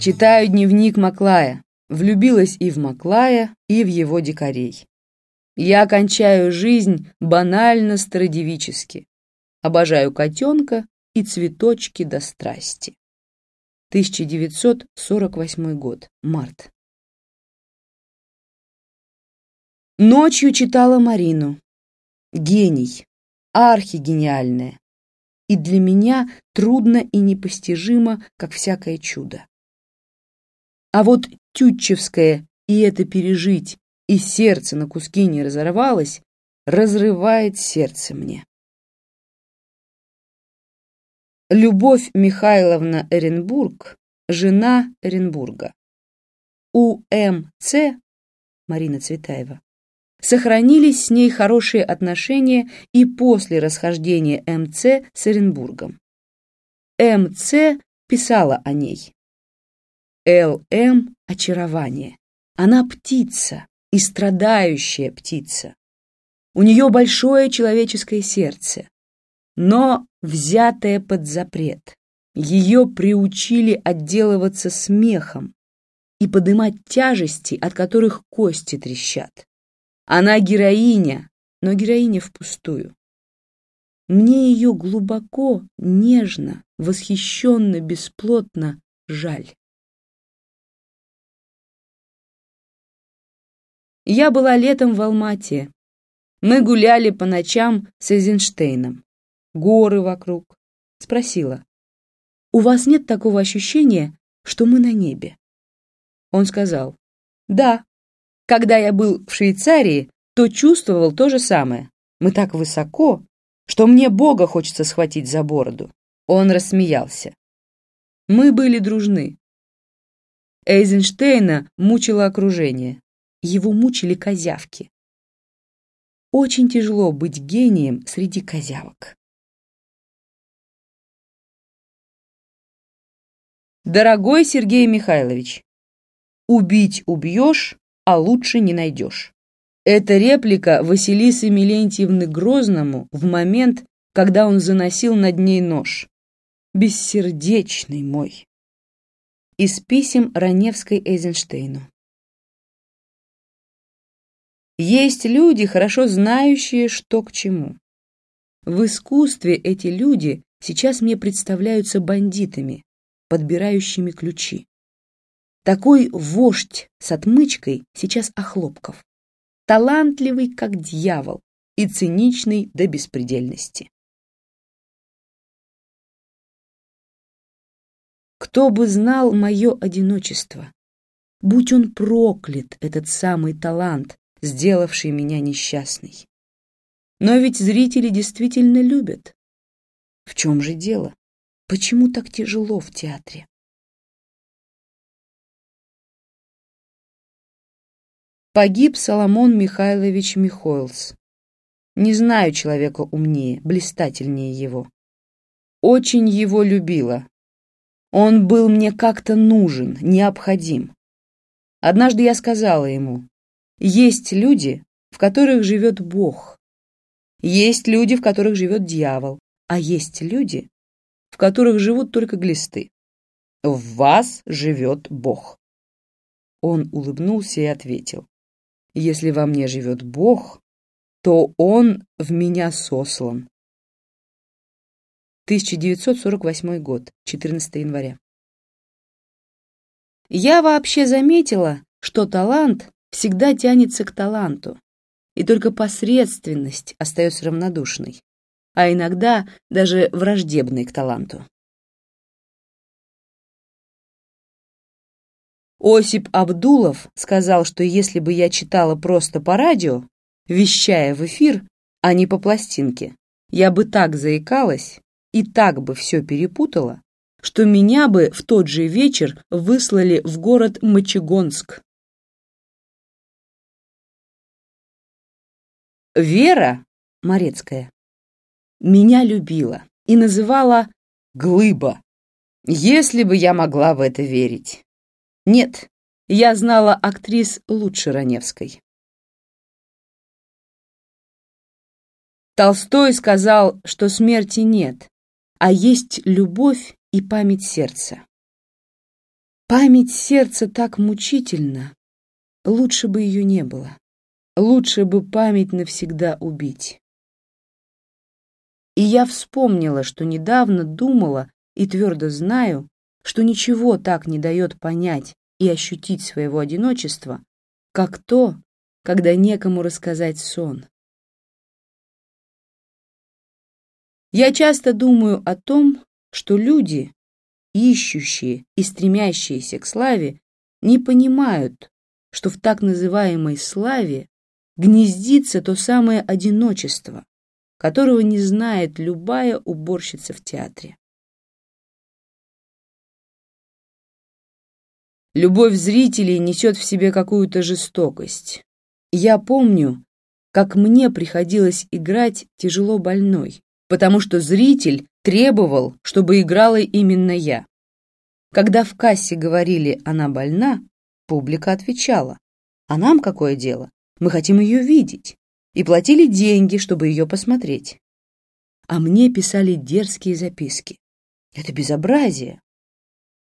Читаю дневник Маклая. Влюбилась и в Маклая, и в его дикарей. Я кончаю жизнь банально страдивически. Обожаю котенка и цветочки до страсти. 1948 год. Март. Ночью читала Марину. Гений. Архигениальная. И для меня трудно и непостижимо, как всякое чудо. А вот Тютчевское «и это пережить, и сердце на куски не разорвалось» разрывает сердце мне. Любовь Михайловна Эренбург, жена Эренбурга. У М.Ц. Марина Цветаева сохранились с ней хорошие отношения и после расхождения М.Ц. с Оренбургом. М.Ц. писала о ней. Л.М. – очарование. Она птица и страдающая птица. У нее большое человеческое сердце, но взятое под запрет. Ее приучили отделываться смехом и подымать тяжести, от которых кости трещат. Она героиня, но героиня впустую. Мне ее глубоко, нежно, восхищенно, бесплотно жаль. Я была летом в Алмате. Мы гуляли по ночам с Эйзенштейном. Горы вокруг. Спросила. «У вас нет такого ощущения, что мы на небе?» Он сказал. «Да, когда я был в Швейцарии, то чувствовал то же самое. Мы так высоко, что мне Бога хочется схватить за бороду. Он рассмеялся. Мы были дружны. Эйзенштейна мучило окружение. Его мучили козявки. Очень тяжело быть гением среди козявок. Дорогой Сергей Михайлович, убить убьешь, а лучше не найдешь. Это реплика Василисы Милентьевны Грозному в момент, когда он заносил над ней нож. «Бессердечный мой!» Из писем Раневской Эйзенштейну. Есть люди, хорошо знающие, что к чему. В искусстве эти люди сейчас мне представляются бандитами, подбирающими ключи. Такой вождь с отмычкой сейчас Охлопков. Талантливый, как дьявол, и циничный до беспредельности. Кто бы знал мое одиночество? Будь он проклят, этот самый талант, сделавший меня несчастной. Но ведь зрители действительно любят. В чем же дело? Почему так тяжело в театре? Погиб Соломон Михайлович Михоэлс. Не знаю человека умнее, блистательнее его. Очень его любила. Он был мне как-то нужен, необходим. Однажды я сказала ему, есть люди, в которых живет Бог. Есть люди, в которых живет дьявол. А есть люди, в которых живут только глисты. В вас живет Бог. Он улыбнулся и ответил. Если во мне живет Бог, то Он в меня сослан. 1948 год, 14 января. Я вообще заметила, что талант всегда тянется к таланту, и только посредственность остается равнодушной, а иногда даже враждебной к таланту. Осип Абдулов сказал, что если бы я читала просто по радио, вещая в эфир, а не по пластинке, я бы так заикалась и так бы все перепутала, что меня бы в тот же вечер выслали в город Мочегонск. Вера Морецкая меня любила и называла «глыба», если бы я могла в это верить. Нет, я знала актрис лучше Раневской. Толстой сказал, что смерти нет, а есть любовь и память сердца. Память сердца так мучительна, лучше бы ее не было. Лучше бы память навсегда убить. И я вспомнила, что недавно думала и твердо знаю, что ничего так не дает понять и ощутить своего одиночества, как то, когда некому рассказать сон. Я часто думаю о том, что люди, ищущие и стремящиеся к славе, не понимают, что в так называемой славе гнездится то самое одиночество, которого не знает любая уборщица в театре. Любовь зрителей несет в себе какую-то жестокость. Я помню, как мне приходилось играть тяжело больной, потому что зритель требовал, чтобы играла именно я. Когда в кассе говорили «она больна», публика отвечала «а нам какое дело? Мы хотим ее видеть» и платили деньги, чтобы ее посмотреть. А мне писали дерзкие записки. Это безобразие.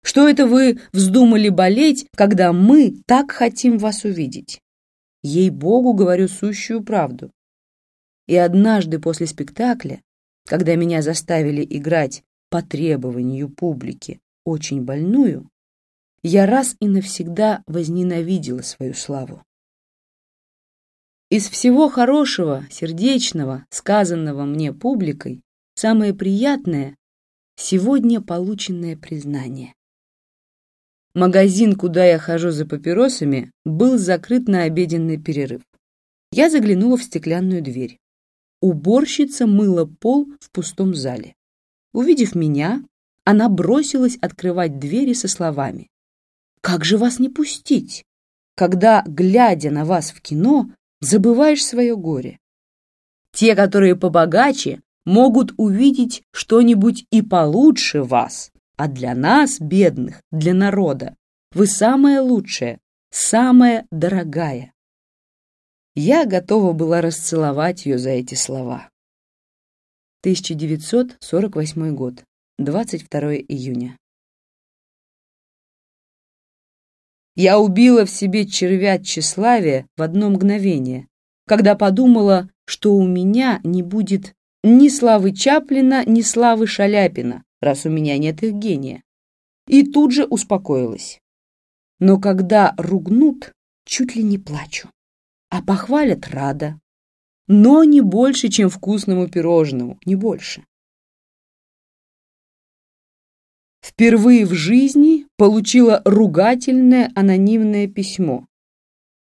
Что это вы вздумали болеть, когда мы так хотим вас увидеть? Ей-богу, говорю сущую правду. И однажды после спектакля, когда меня заставили играть по требованию публики очень больную, я раз и навсегда возненавидела свою славу. Из всего хорошего, сердечного, сказанного мне публикой, самое приятное — сегодня полученное признание. Магазин, куда я хожу за папиросами, был закрыт на обеденный перерыв. Я заглянула в стеклянную дверь. Уборщица мыла пол в пустом зале. Увидев меня, она бросилась открывать двери со словами. «Как же вас не пустить, когда, глядя на вас в кино, забываешь свое горе. Те, которые побогаче, могут увидеть что-нибудь и получше вас, а для нас, бедных, для народа, вы самая лучшая, самая дорогая. Я готова была расцеловать ее за эти слова. 1948 год, 22 июня. Я убила в себе червя тщеславия в одно мгновение, когда подумала, что у меня не будет ни славы Чаплина, ни славы Шаляпина, раз у меня нет их гения. И тут же успокоилась. Но когда ругнут, чуть ли не плачу, а похвалят рада. Но не больше, чем вкусному пирожному, не больше. впервые в жизни получила ругательное анонимное письмо.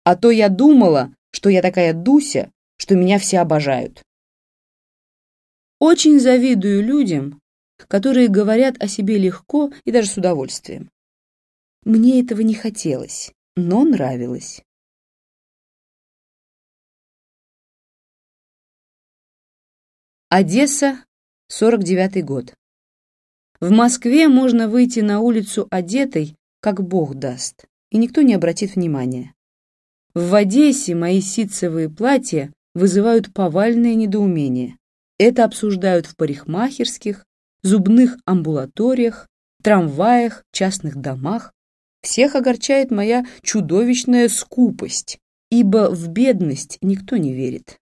А то я думала, что я такая Дуся, что меня все обожают. Очень завидую людям, которые говорят о себе легко и даже с удовольствием. Мне этого не хотелось, но нравилось. Одесса, 49 год. В Москве можно выйти на улицу одетой, как Бог даст, и никто не обратит внимания. В Одессе мои ситцевые платья вызывают повальное недоумение. Это обсуждают в парикмахерских, зубных амбулаториях, трамваях, частных домах. Всех огорчает моя чудовищная скупость, ибо в бедность никто не верит.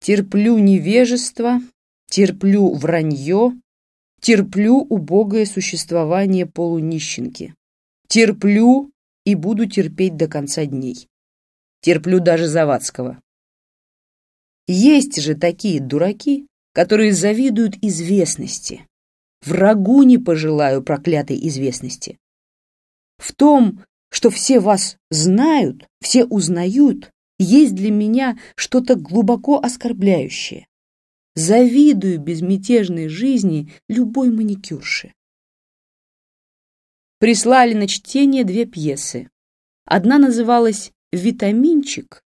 Терплю невежество, Терплю вранье, терплю убогое существование полунищенки. Терплю и буду терпеть до конца дней. Терплю даже Завадского. Есть же такие дураки, которые завидуют известности. Врагу не пожелаю проклятой известности. В том, что все вас знают, все узнают, есть для меня что-то глубоко оскорбляющее. Завидую безмятежной жизни любой маникюрши. Прислали на чтение две пьесы. Одна называлась «Витаминчик»,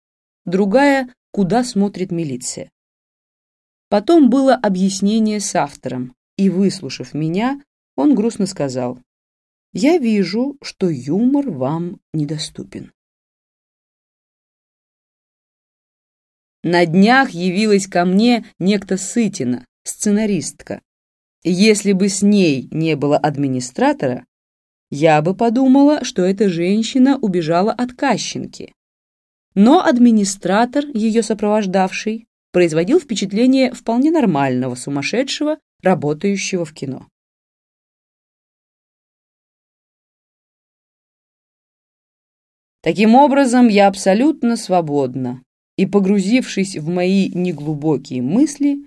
другая «Куда смотрит милиция». Потом было объяснение с автором, и, выслушав меня, он грустно сказал, «Я вижу, что юмор вам недоступен». На днях явилась ко мне некто Сытина, сценаристка, Если бы с ней не было администратора, я бы подумала, что эта женщина убежала от Кащенки. Но администратор, ее сопровождавший, производил впечатление вполне нормального сумасшедшего, работающего в кино. Таким образом, я абсолютно свободна и, погрузившись в мои неглубокие мысли,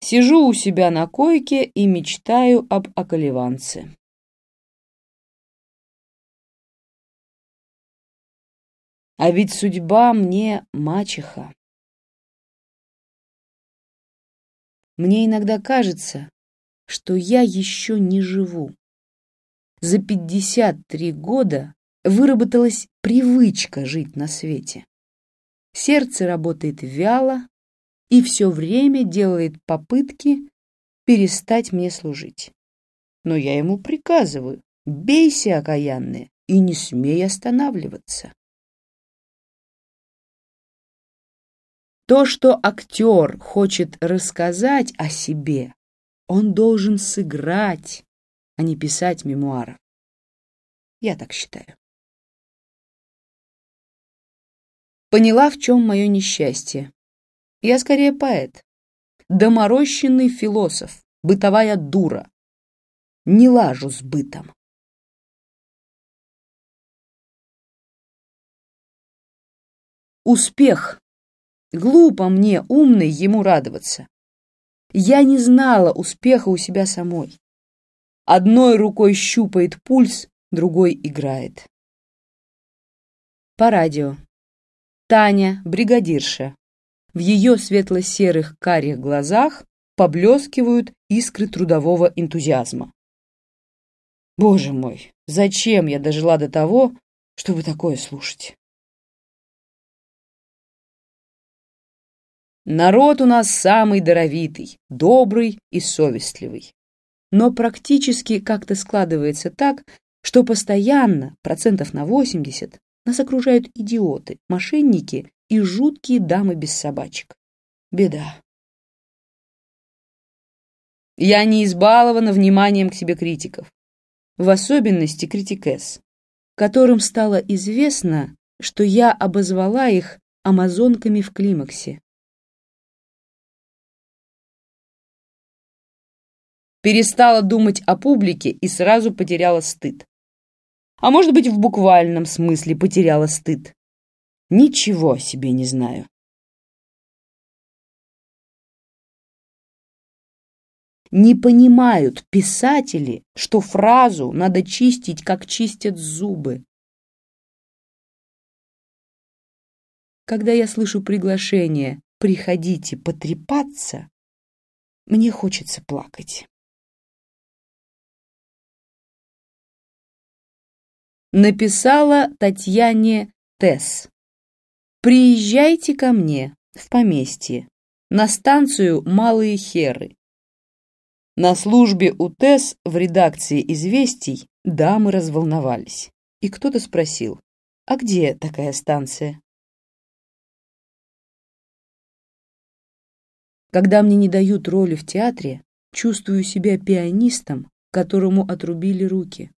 Сижу у себя на койке и мечтаю об околеванце. А ведь судьба мне мачеха. Мне иногда кажется, что я еще не живу. За 53 года выработалась привычка жить на свете. Сердце работает вяло, и все время делает попытки перестать мне служить. Но я ему приказываю, бейся, окаянные, и не смей останавливаться. То, что актер хочет рассказать о себе, он должен сыграть, а не писать мемуаров. Я так считаю. Поняла, в чем мое несчастье. Я скорее поэт. Доморощенный философ, бытовая дура. Не лажу с бытом. Успех. Глупо мне, умный, ему радоваться. Я не знала успеха у себя самой. Одной рукой щупает пульс, другой играет. По радио. Таня, бригадирша, в ее светло-серых карих глазах поблескивают искры трудового энтузиазма. Боже мой, зачем я дожила до того, чтобы такое слушать? Народ у нас самый даровитый, добрый и совестливый. Но практически как-то складывается так, что постоянно, процентов на 80, нас окружают идиоты, мошенники и жуткие дамы без собачек. Беда. Я не избалована вниманием к себе критиков, в особенности критикес, которым стало известно, что я обозвала их амазонками в климаксе. Перестала думать о публике и сразу потеряла стыд. А может быть, в буквальном смысле потеряла стыд. Ничего о себе не знаю. Не понимают писатели, что фразу надо чистить, как чистят зубы. Когда я слышу приглашение «приходите потрепаться», мне хочется плакать. Написала Татьяне Тесс. Приезжайте ко мне в поместье, на станцию Малые Херы. На службе у ТЭС в редакции «Известий» дамы разволновались. И кто-то спросил, а где такая станция? Когда мне не дают роли в театре, чувствую себя пианистом, которому отрубили руки.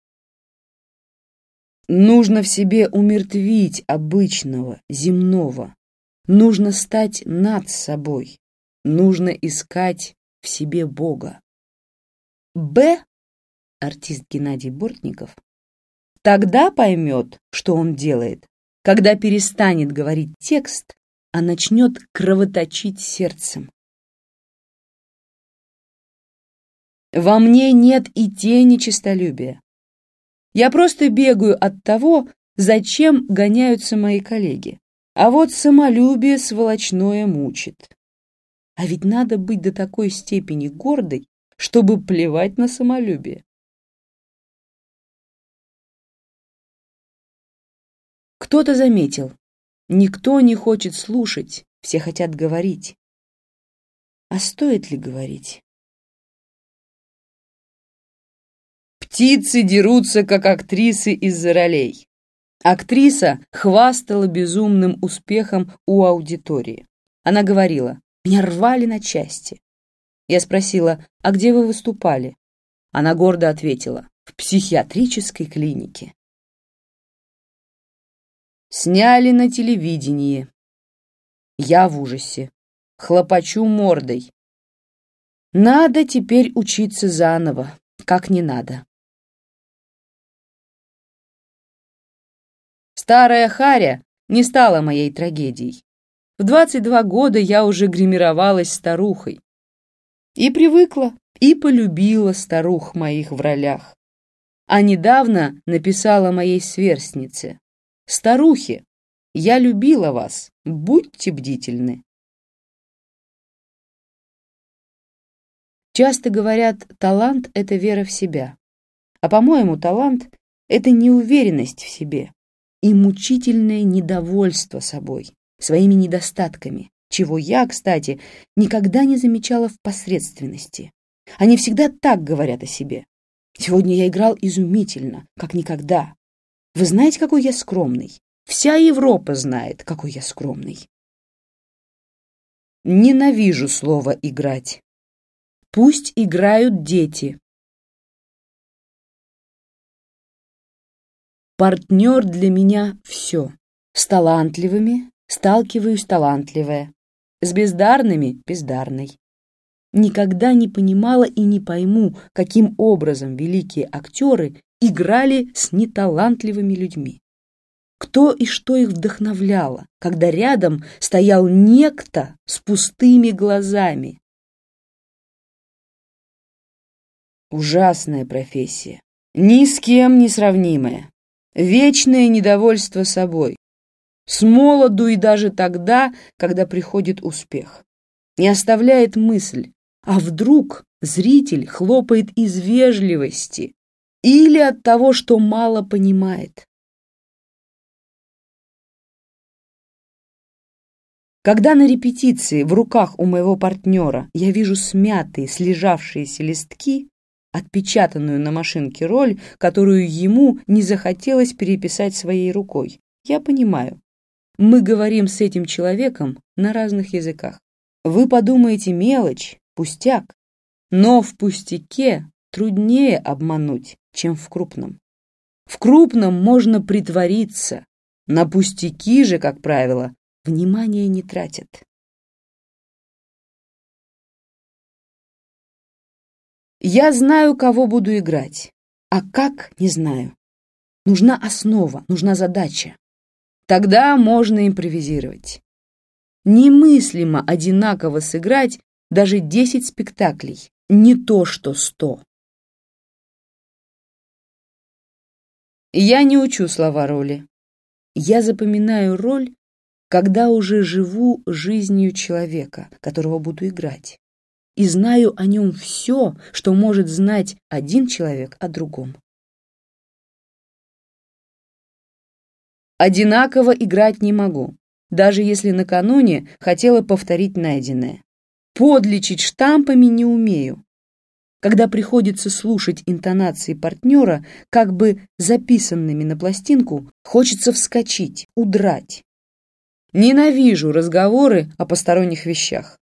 Нужно в себе умертвить обычного, земного. Нужно стать над собой. Нужно искать в себе Бога. Б, артист Геннадий Бортников, тогда поймет, что он делает, когда перестанет говорить текст, а начнет кровоточить сердцем. Во мне нет и тени честолюбия. Я просто бегаю от того, зачем гоняются мои коллеги. А вот самолюбие сволочное мучит. А ведь надо быть до такой степени гордой, чтобы плевать на самолюбие. Кто-то заметил. Никто не хочет слушать, все хотят говорить. А стоит ли говорить? Птицы дерутся, как актрисы из-за ролей. Актриса хвастала безумным успехом у аудитории. Она говорила, меня рвали на части. Я спросила, а где вы выступали? Она гордо ответила, в психиатрической клинике. Сняли на телевидении. Я в ужасе. Хлопочу мордой. Надо теперь учиться заново, как не надо. Старая Харя не стала моей трагедией. В 22 года я уже гримировалась старухой. И привыкла, и полюбила старух моих в ролях. А недавно написала моей сверстнице. «Старухи, я любила вас, будьте бдительны». Часто говорят, талант — это вера в себя. А, по-моему, талант — это неуверенность в себе и мучительное недовольство собой, своими недостатками, чего я, кстати, никогда не замечала в посредственности. Они всегда так говорят о себе. Сегодня я играл изумительно, как никогда. Вы знаете, какой я скромный? Вся Европа знает, какой я скромный. Ненавижу слово «играть». Пусть играют дети. Партнер для меня все. С талантливыми сталкиваюсь талантливая, с бездарными — бездарной. Никогда не понимала и не пойму, каким образом великие актеры играли с неталантливыми людьми. Кто и что их вдохновляло, когда рядом стоял некто с пустыми глазами, Ужасная профессия, ни с кем не сравнимая, вечное недовольство собой, с молоду и даже тогда, когда приходит успех. Не оставляет мысль, а вдруг зритель хлопает из вежливости или от того, что мало понимает. Когда на репетиции в руках у моего партнера я вижу смятые, слежавшиеся листки, отпечатанную на машинке роль, которую ему не захотелось переписать своей рукой. Я понимаю. Мы говорим с этим человеком на разных языках. Вы подумаете мелочь, пустяк. Но в пустяке труднее обмануть, чем в крупном. В крупном можно притвориться. На пустяки же, как правило, внимания не тратят. Я знаю, кого буду играть, а как — не знаю. Нужна основа, нужна задача. Тогда можно импровизировать. Немыслимо одинаково сыграть даже 10 спектаклей, не то что 100. Я не учу слова роли. Я запоминаю роль, когда уже живу жизнью человека, которого буду играть и знаю о нем все, что может знать один человек о другом. Одинаково играть не могу, даже если накануне хотела повторить найденное. Подлечить штампами не умею. Когда приходится слушать интонации партнера, как бы записанными на пластинку, хочется вскочить, удрать. Ненавижу разговоры о посторонних вещах.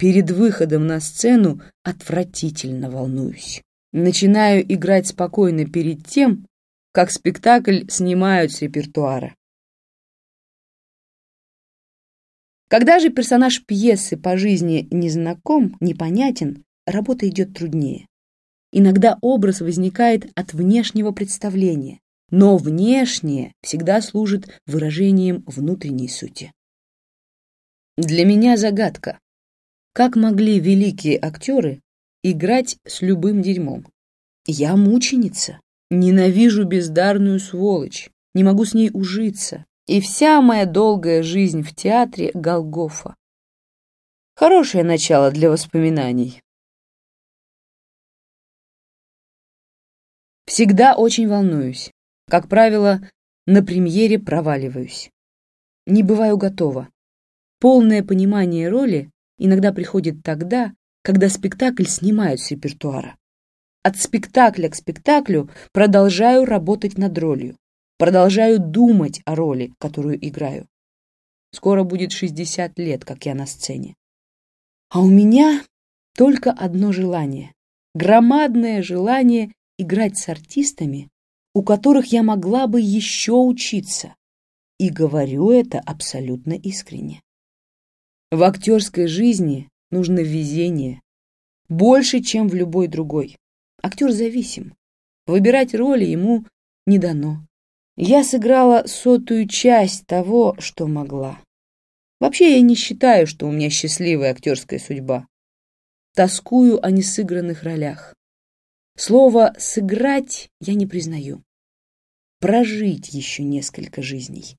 Перед выходом на сцену отвратительно волнуюсь. Начинаю играть спокойно перед тем, как спектакль снимают с репертуара. Когда же персонаж пьесы по жизни незнаком, непонятен, работа идет труднее. Иногда образ возникает от внешнего представления, но внешнее всегда служит выражением внутренней сути. Для меня загадка, как могли великие актеры играть с любым дерьмом? Я мученица, ненавижу бездарную сволочь, не могу с ней ужиться. И вся моя долгая жизнь в театре — Голгофа. Хорошее начало для воспоминаний. Всегда очень волнуюсь. Как правило, на премьере проваливаюсь. Не бываю готова. Полное понимание роли иногда приходит тогда, когда спектакль снимают с репертуара. От спектакля к спектаклю продолжаю работать над ролью, продолжаю думать о роли, которую играю. Скоро будет 60 лет, как я на сцене. А у меня только одно желание громадное желание играть с артистами, у которых я могла бы еще учиться. И говорю это абсолютно искренне. В актерской жизни нужно везение. Больше, чем в любой другой. Актер зависим. Выбирать роли ему не дано. Я сыграла сотую часть того, что могла. Вообще я не считаю, что у меня счастливая актерская судьба. Тоскую о несыгранных ролях. Слово «сыграть» я не признаю. Прожить еще несколько жизней.